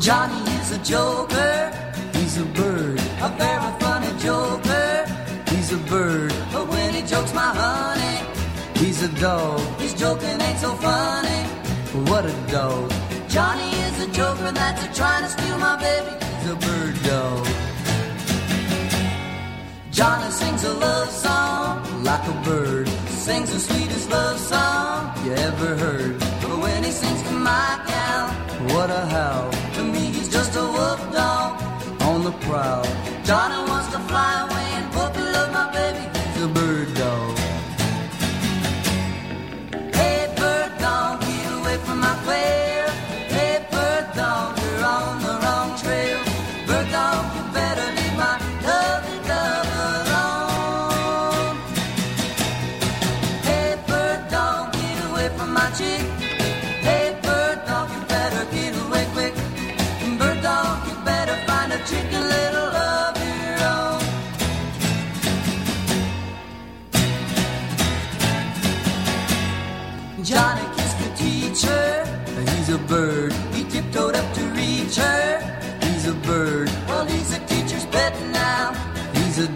Johnny is a joker. He's a bird, a very funny joker. He's a bird, but when he jokes, my honey, he's a dog. His joking ain't so funny. What a dog. Johnny is a joker that's a trying to steal my baby. He's a bird dog. Johnny sings a love song like a bird. Sings the sweetest love song you ever heard. But when he sings to my gal, what a howl. The wolf dog on the prowl. Johnny wants to fly away.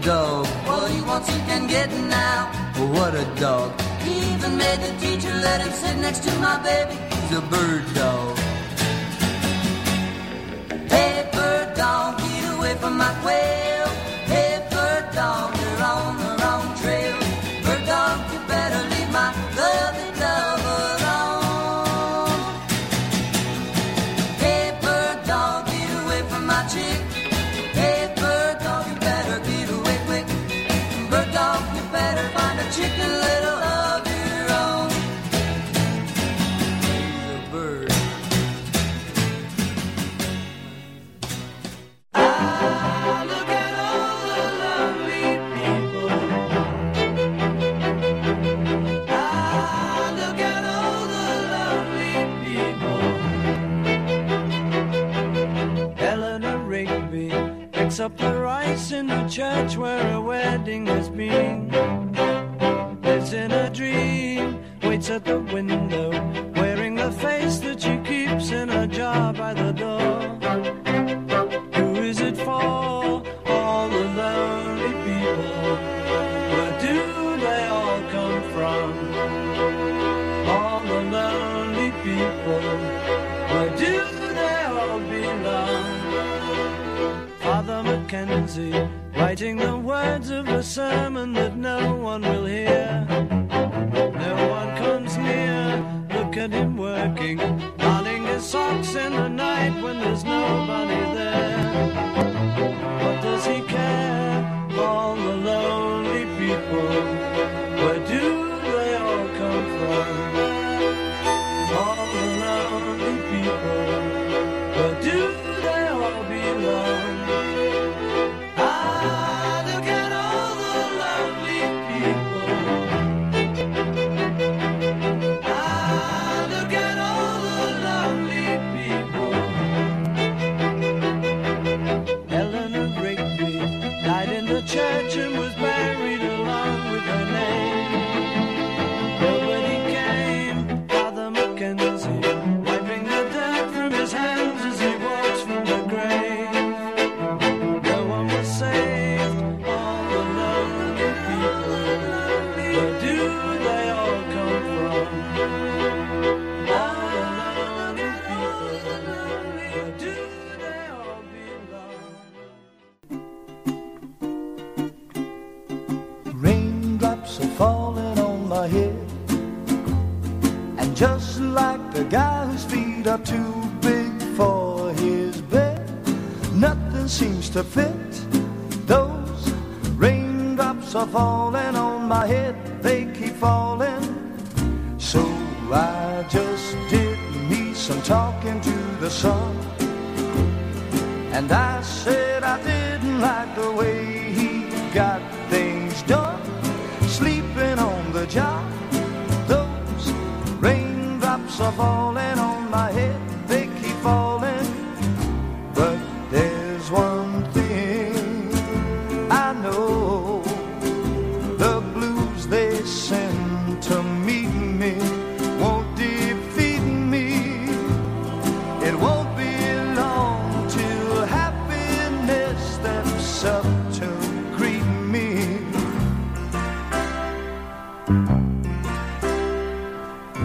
dog. Well, he wants he can get now. Oh, what a dog. He even made the teacher let him sit next to my baby. He's a bird dog. Hey, bird dog, get away from my quail. Hey, church where I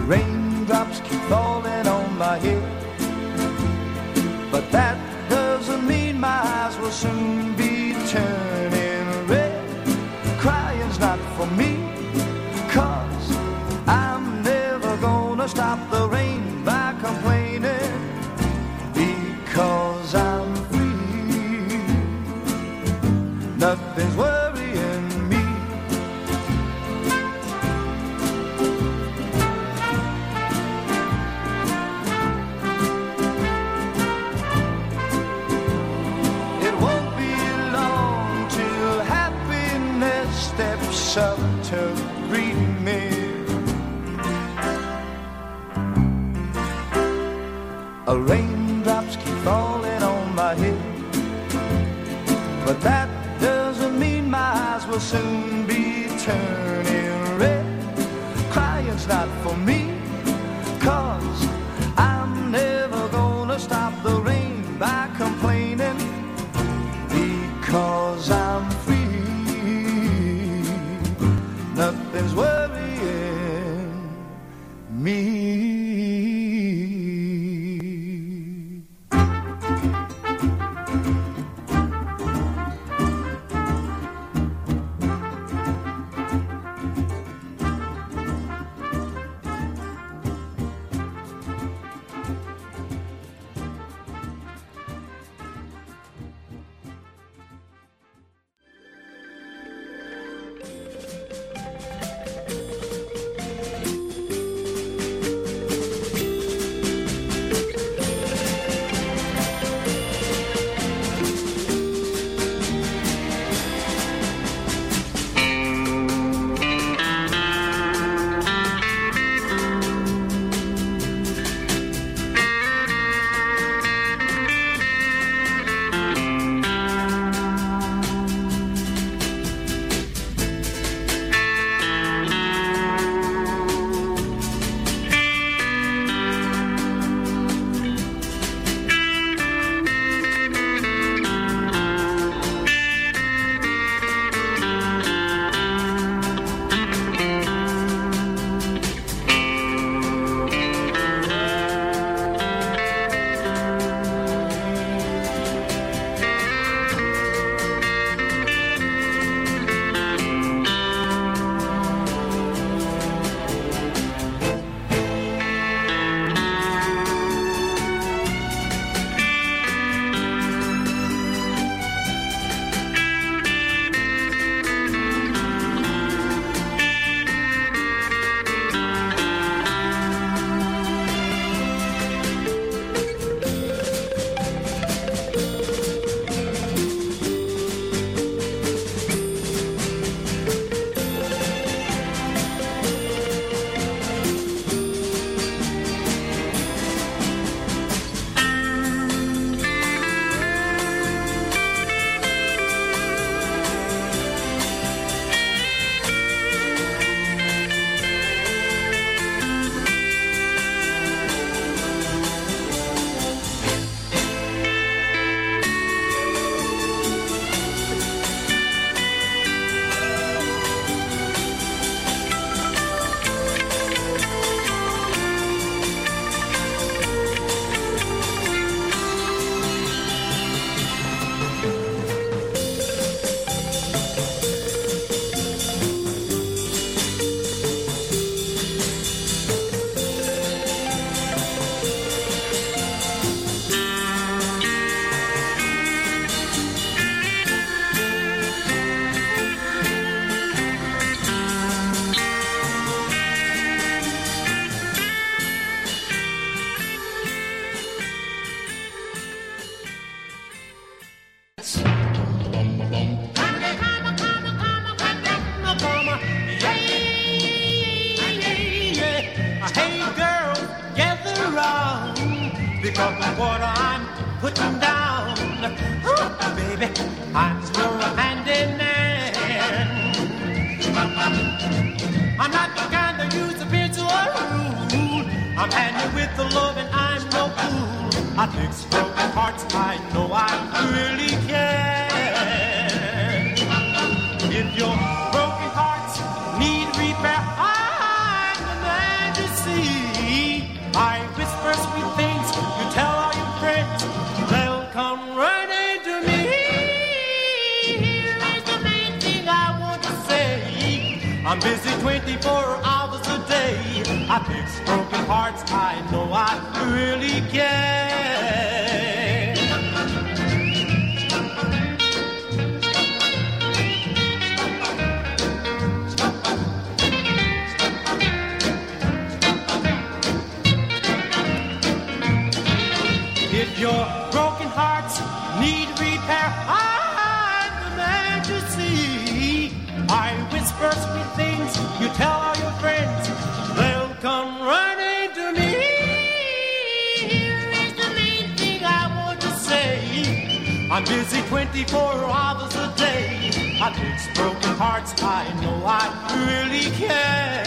Raindrops keep falling on my head. Be I fix broken hearts, I know I really care. I'm busy 24 hours a day. I fix broken hearts, I know I really can.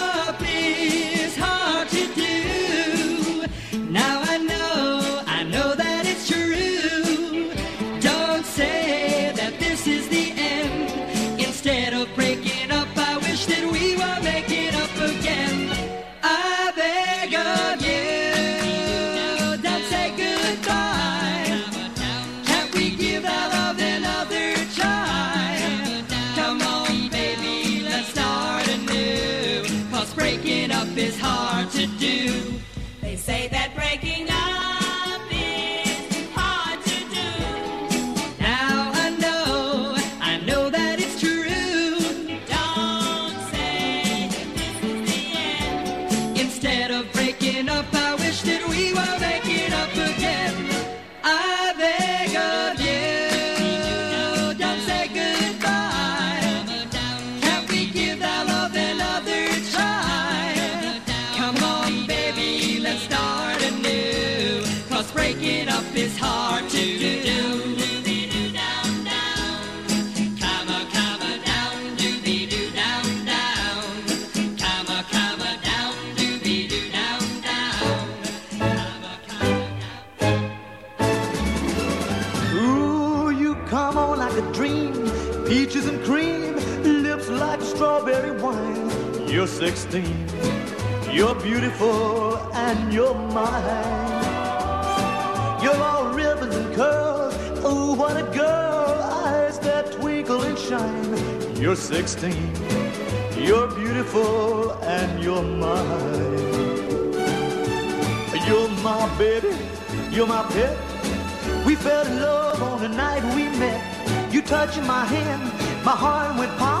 16. You're beautiful and you're mine. You're all ribbons and curls. Oh, what a girl. Eyes that twinkle and shine. You're 16. You're beautiful and you're mine. You're my baby. You're my pet. We fell in love on the night we met. You touching my hand, my heart went pop.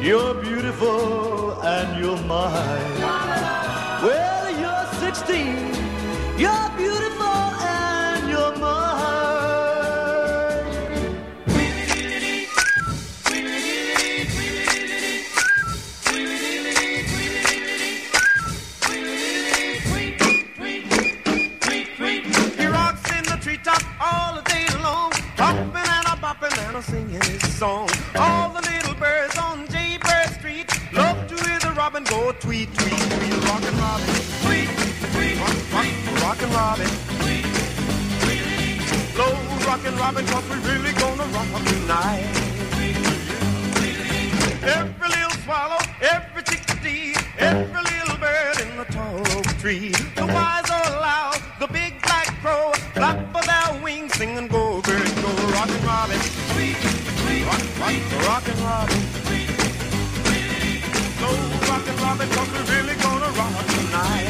you're beautiful and you're mine. Well, you're 16. You're beautiful and you're mine. He rocks in the treetop all day long, hopping and a bopping and a singing his song. All the little birds on. Street love to hear the robin go tweet, tweet, tweet. Rockin' Robin, tweet, tweet, rock, rock, rockin' Robin. Slow rockin' Robin, cause we really gonna rock up tonight. Every little swallow, every chickadee, every little bird in the tall oak tree. The wise or loud, the big black crow, flap of their wings, sing and go, bird, go, rockin' Robin. tweet Rock, rock, rockin' Robin. Slow cause we really gonna rock tonight.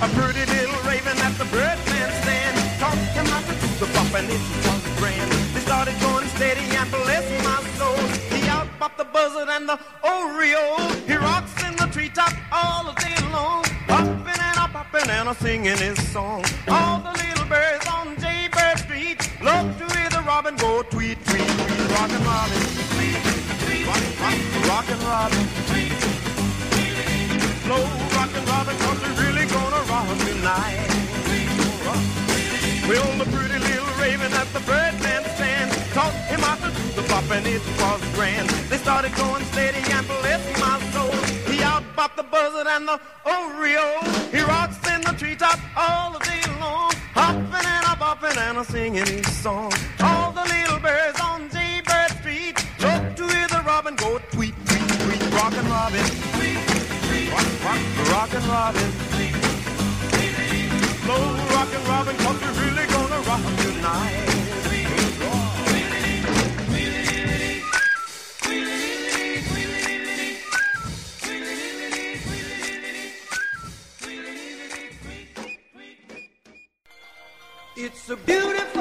A pretty little raven at the birdman stand the and it was grand They started going steady and bless my buzzard and the oriole He rocks in the treetop all day long Hopping and a popping and a singing his song. All the little birds on Jaybird Street Love to hear the robin go tweet, tweet, tweet. Rockin' Robin, tweet, tweet, rock, rockin' Robin Slow rockin' Robin, cause we're really gonna rock tonight. Well, the pretty little raven at the birdman stand? Taught him how to and it was grand. They started going steady and bless my soul. He out outbopped the buzzard and the oriole. He rocks in the treetop all the day long, hopping and a bopping and a singing his song. All the little birds on Jaybird Street love to hear the robin go tweet, tweet, tweet, rockin' Robin. Rock, rock, rockin' Robin. Slow rockin' Robin, we're really gonna rock tonight. It's a beautiful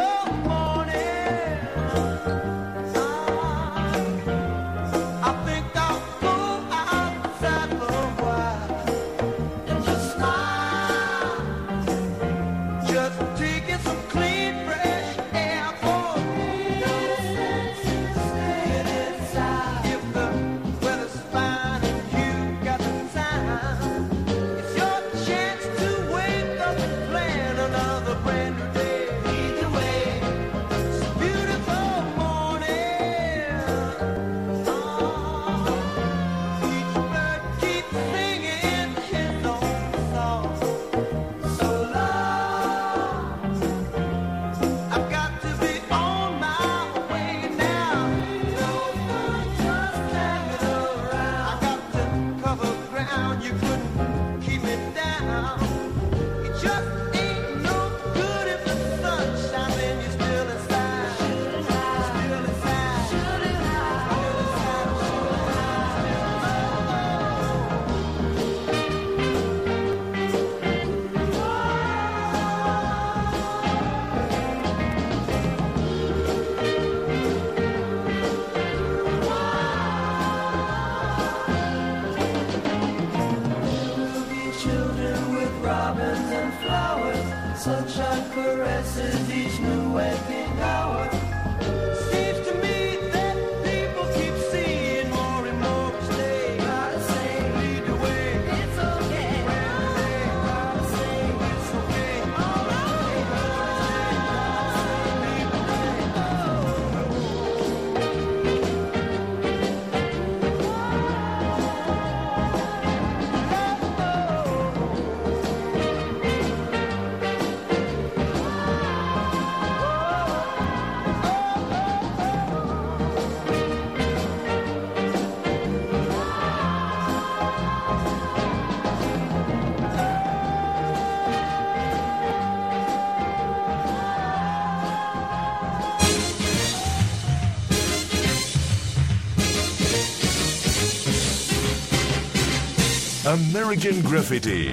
American Graffiti.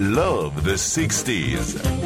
Love the 60s.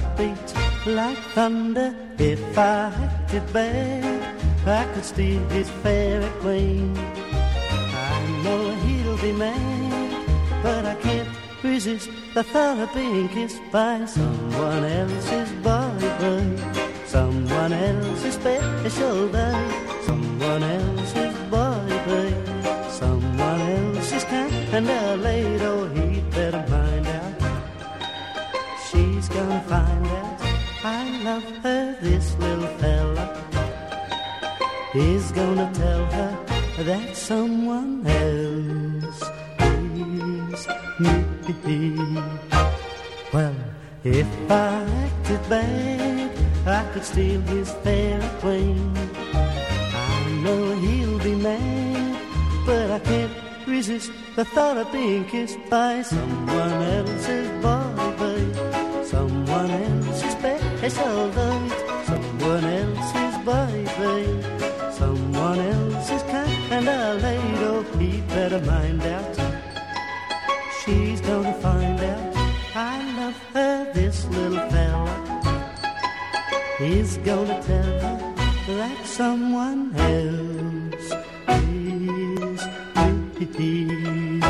Got a heartbeat like thunder? If I acted bad, I could steal his fairy queen. I know he'll be mad, but I can't resist the thought of being kissed by someone else's boyfriend, someone else's special day, someone else's boyfriend, someone else's kind of lady. Love her, this little fella is gonna tell her that someone else is me. Well, if I acted bad, I could steal his fair queen. I know he'll be mad, but I can't resist the thought of being kissed by someone else's babe. Someone else's special date, someone else's babe. Someone else's kind of lady, oh, he better mind out. She's gonna find out I love her, this little fella. He's gonna tell her that someone else is me.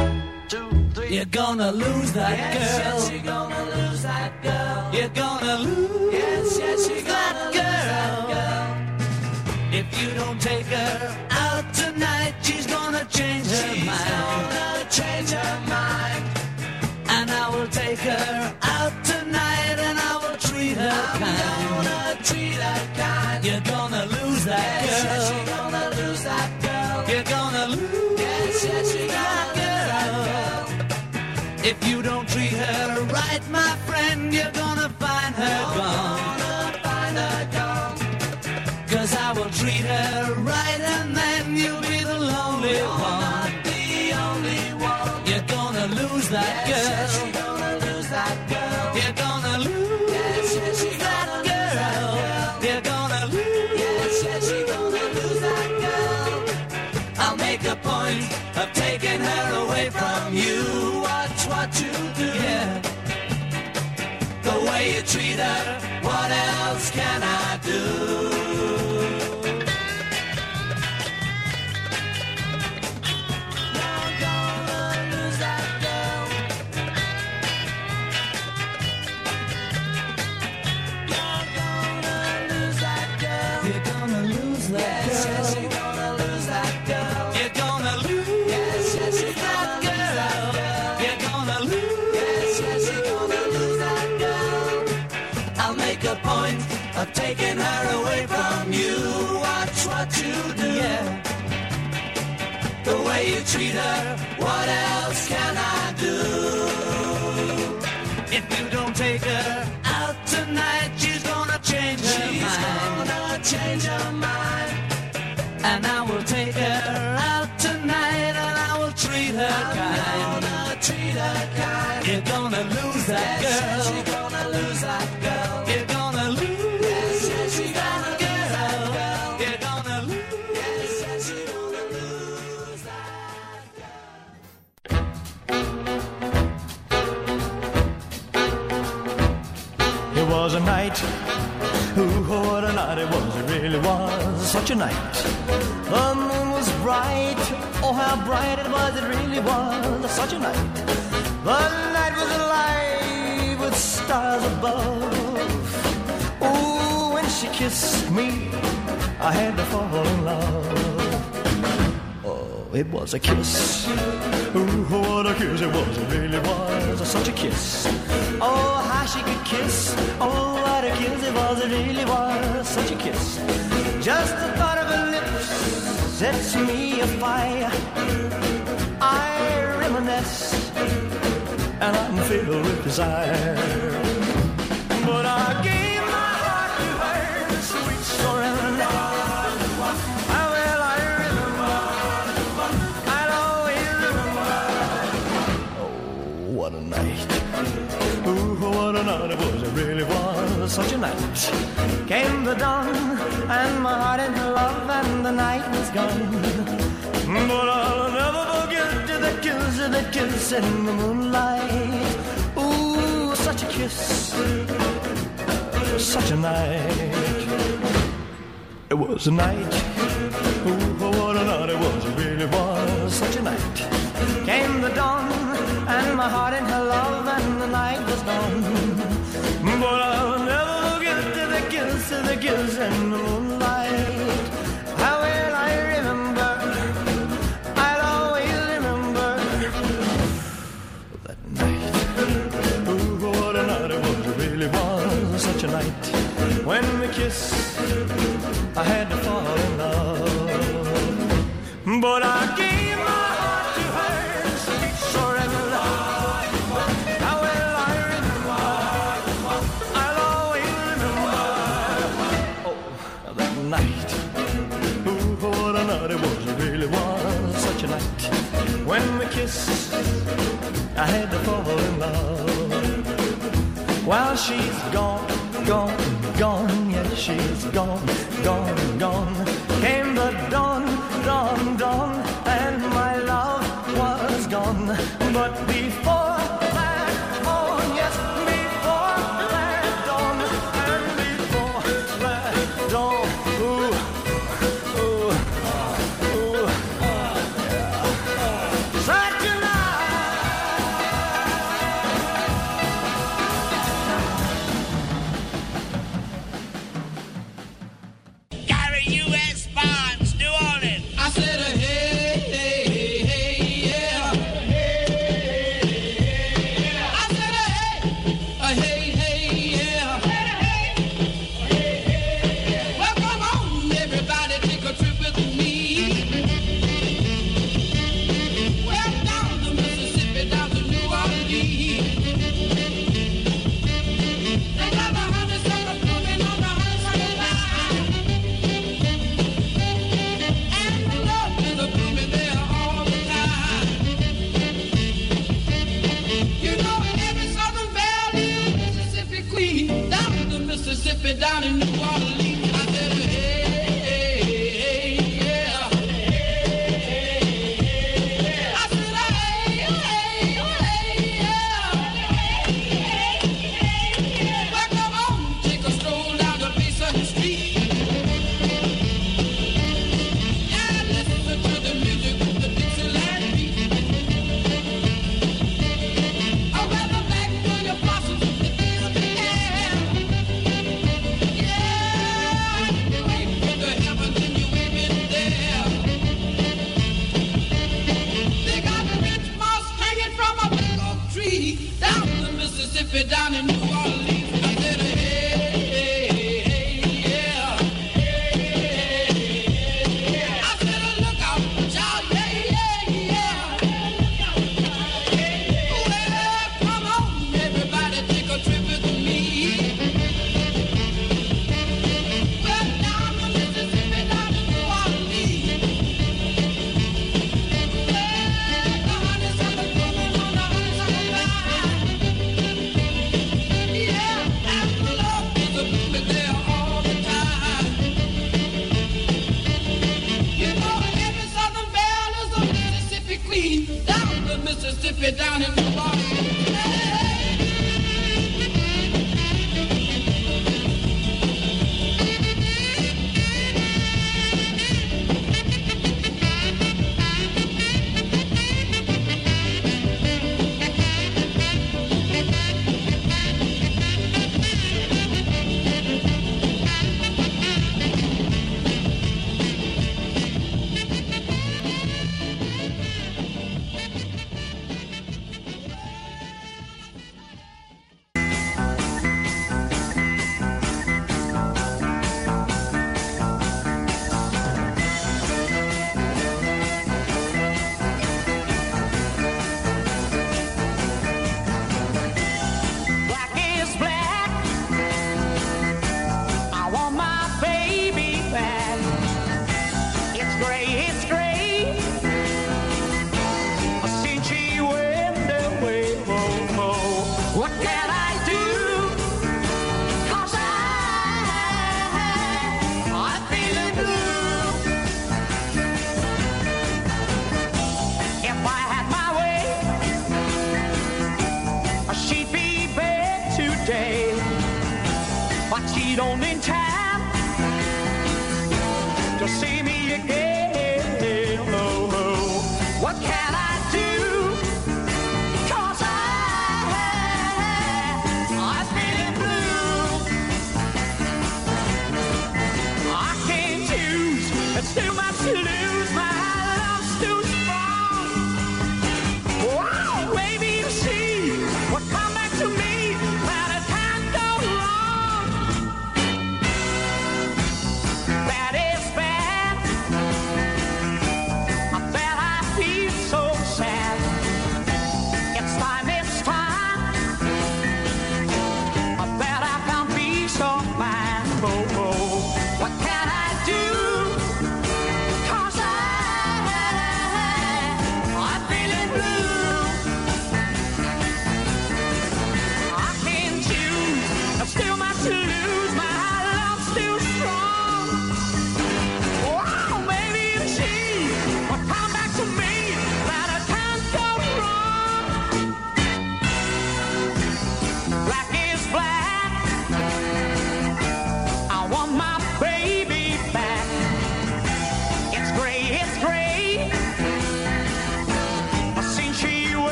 You're gonna lose that girl. You're gonna lose that girl. You're gonna lose take her out tonight, she's gonna change her She's mind. gonna change her mind. And I will take her out tonight and I will treat her I'm kind. gonna treat her kind. You're gonna lose that Yes, yes, girl. you're gonna lose that girl. You're gonna lose Yes, yes, you're gonna lose that girl. If you don't treat her right, my friend, you're gonna find her gone. You night, ooh, what a night it was, it really was such a night. The moon was bright, oh, how bright it was, it really was such a night. The night was alive with stars above. Ooh, when she kissed me, I had to fall in love. Oh, it was a kiss. Ooh, what a kiss it was. It really was such a kiss. Oh, how she could kiss. Oh, kiss it was. It really was such a kiss. Just the thought of her lips sets me afire. I reminisce and I'm filled with desire. But I what it was. It really was such a night. Came the dawn, and my heart in her love, and the night was gone. But I'll never forget the kiss, the kiss in the moonlight. Ooh, such a kiss, such a night. It was a night. Ooh, oh, what a night it was. It really was such a night. Came the dawn, and my heart in her love, and the night was gone. Kiss,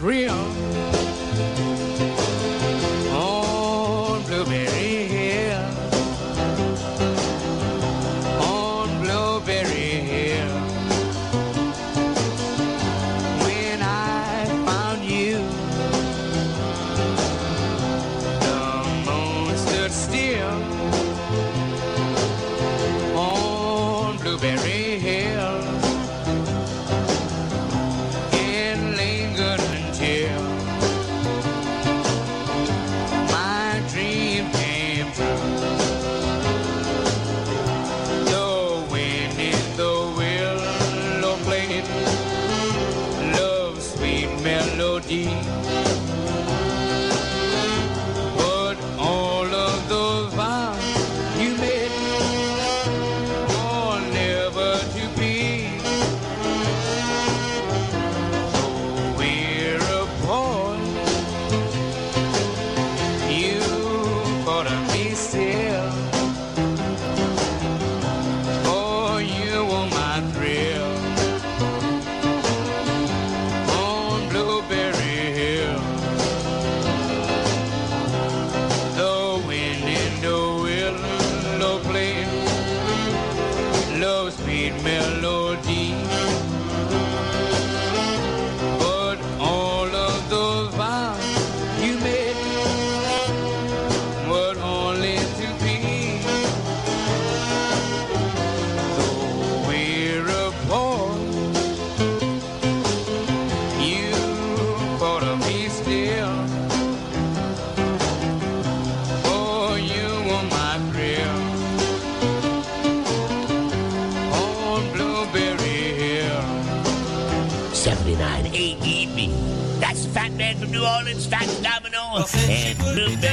found Blueberry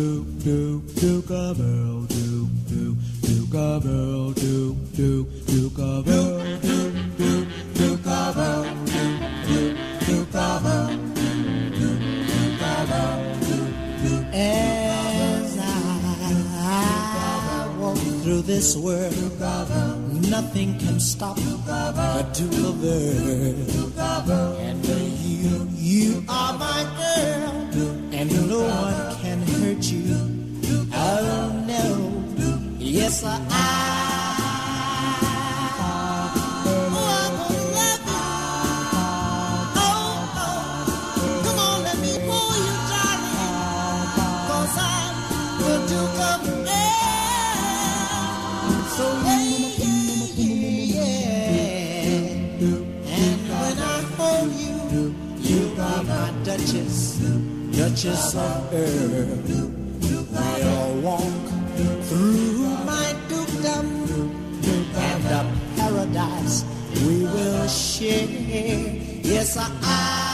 bell, do, do, do, bell, do, do, do, bell, do, do, do, bell, do, do, do, bell, do, do, bell, do, do. As I walk through this world, nothing can stop a Duke bird. And you, you are my girl, and no one hurt you. Oh no, yes I. Come Duchess of Earl. We'll walk through my dukedom and a paradise we will share. Yes, I.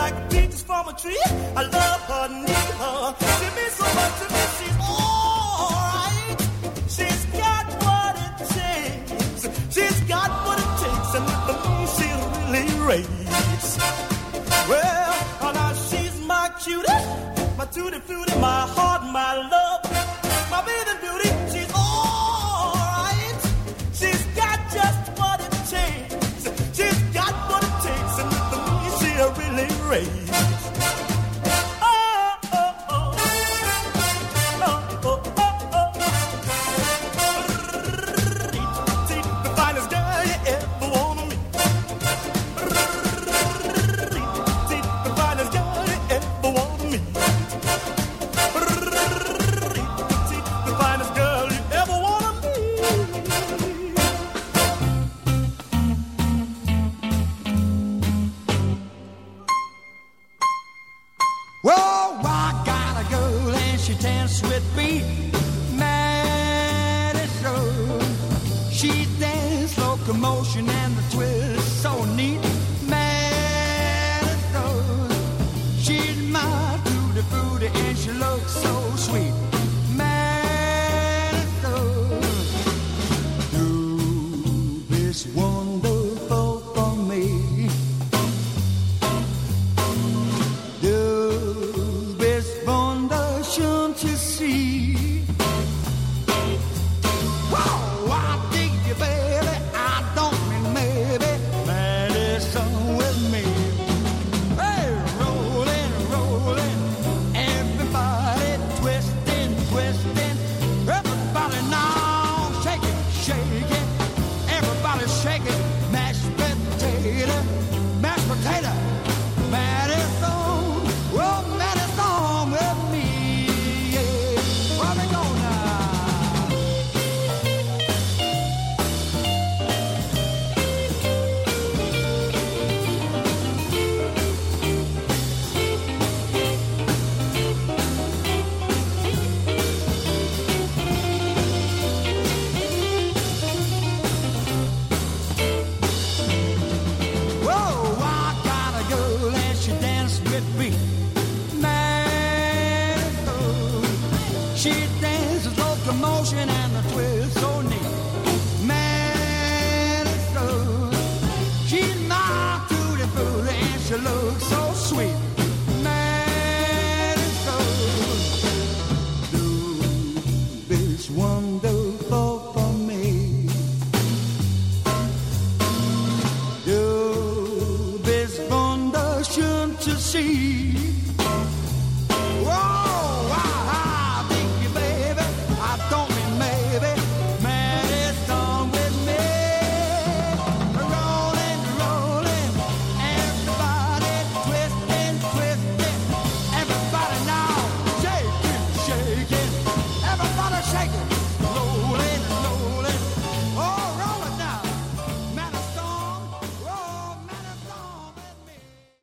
like peaches from a tree. I love her, need her. She means so much to me. She's alright. She's got what it takes. She's got what it takes, and the moon she really rays.